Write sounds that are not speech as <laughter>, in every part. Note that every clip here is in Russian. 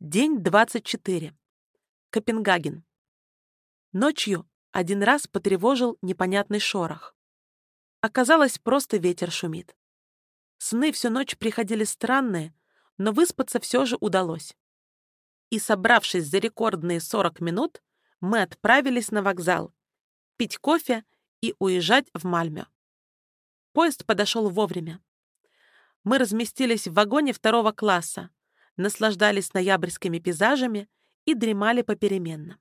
День 24. Копенгаген. Ночью один раз потревожил непонятный шорох. Оказалось, просто ветер шумит. Сны всю ночь приходили странные, но выспаться все же удалось. И, собравшись за рекордные 40 минут, мы отправились на вокзал, пить кофе и уезжать в Мальмё. Поезд подошел вовремя. Мы разместились в вагоне второго класса, наслаждались ноябрьскими пейзажами и дремали попеременно.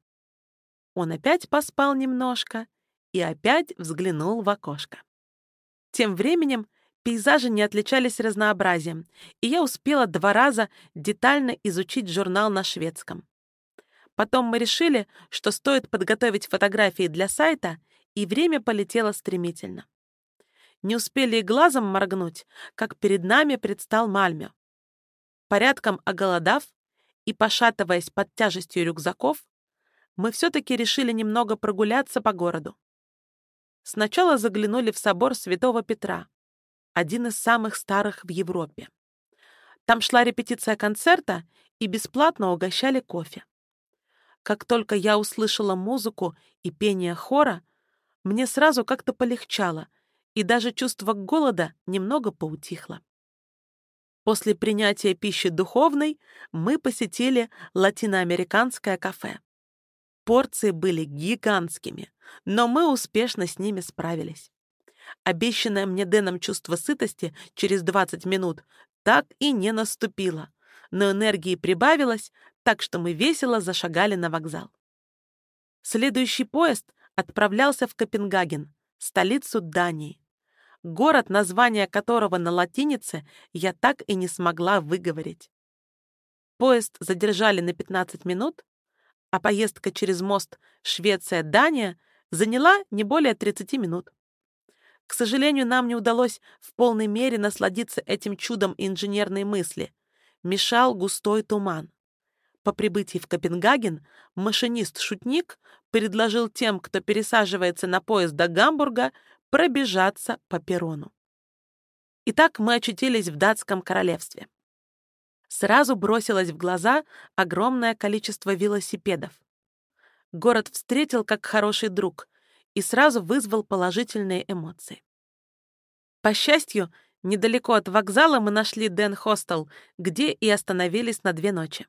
Он опять поспал немножко и опять взглянул в окошко. Тем временем пейзажи не отличались разнообразием, и я успела два раза детально изучить журнал на шведском. Потом мы решили, что стоит подготовить фотографии для сайта, и время полетело стремительно. Не успели и глазом моргнуть, как перед нами предстал Мальмё. Порядком оголодав и пошатываясь под тяжестью рюкзаков, мы все-таки решили немного прогуляться по городу. Сначала заглянули в собор Святого Петра, один из самых старых в Европе. Там шла репетиция концерта и бесплатно угощали кофе. Как только я услышала музыку и пение хора, мне сразу как-то полегчало, и даже чувство голода немного поутихло. После принятия пищи духовной мы посетили латиноамериканское кафе. Порции были гигантскими, но мы успешно с ними справились. Обещанное мне Дэном чувство сытости через 20 минут так и не наступило, но энергии прибавилось, так что мы весело зашагали на вокзал. Следующий поезд отправлялся в Копенгаген, столицу Дании город, название которого на латинице я так и не смогла выговорить. Поезд задержали на 15 минут, а поездка через мост Швеция-Дания заняла не более 30 минут. К сожалению, нам не удалось в полной мере насладиться этим чудом инженерной мысли. Мешал густой туман. По прибытии в Копенгаген машинист-шутник предложил тем, кто пересаживается на поезд до Гамбурга, пробежаться по перрону. Итак, мы очутились в датском королевстве. Сразу бросилось в глаза огромное количество велосипедов. Город встретил как хороший друг и сразу вызвал положительные эмоции. По счастью, недалеко от вокзала мы нашли Дэн Хостел, где и остановились на две ночи.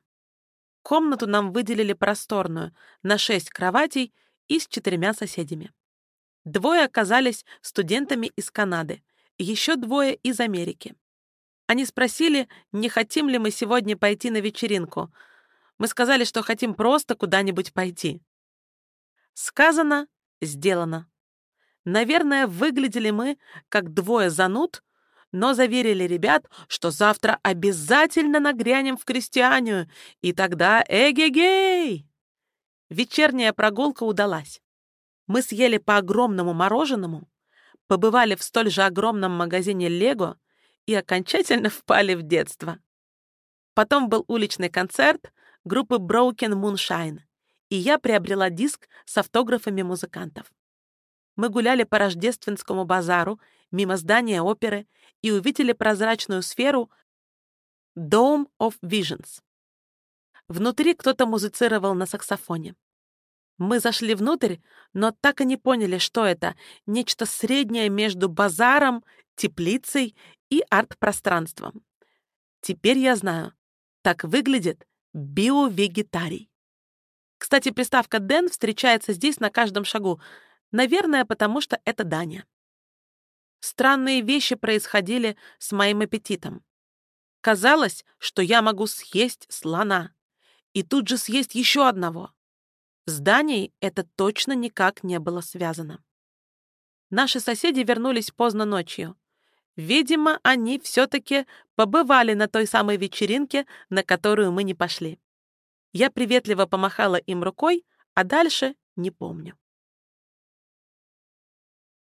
Комнату нам выделили просторную, на шесть кроватей и с четырьмя соседями. Двое оказались студентами из Канады, еще двое из Америки. Они спросили, не хотим ли мы сегодня пойти на вечеринку. Мы сказали, что хотим просто куда-нибудь пойти. Сказано, сделано. Наверное, выглядели мы как двое зануд, но заверили ребят, что завтра обязательно нагрянем в крестьянию, и тогда эгегей! Вечерняя прогулка удалась. Мы съели по огромному мороженому, побывали в столь же огромном магазине Лего и окончательно <laughs> впали в детство. Потом был уличный концерт группы Broken Moonshine, и я приобрела диск с автографами музыкантов. Мы гуляли по рождественскому базару мимо здания оперы и увидели прозрачную сферу Dome of Visions. Внутри кто-то музицировал на саксофоне. Мы зашли внутрь, но так и не поняли, что это. Нечто среднее между базаром, теплицей и арт-пространством. Теперь я знаю. Так выглядит биовегетарий. Кстати, приставка «ден» встречается здесь на каждом шагу. Наверное, потому что это Даня. Странные вещи происходили с моим аппетитом. Казалось, что я могу съесть слона. И тут же съесть еще одного. С Данией это точно никак не было связано. Наши соседи вернулись поздно ночью. Видимо, они все-таки побывали на той самой вечеринке, на которую мы не пошли. Я приветливо помахала им рукой, а дальше не помню.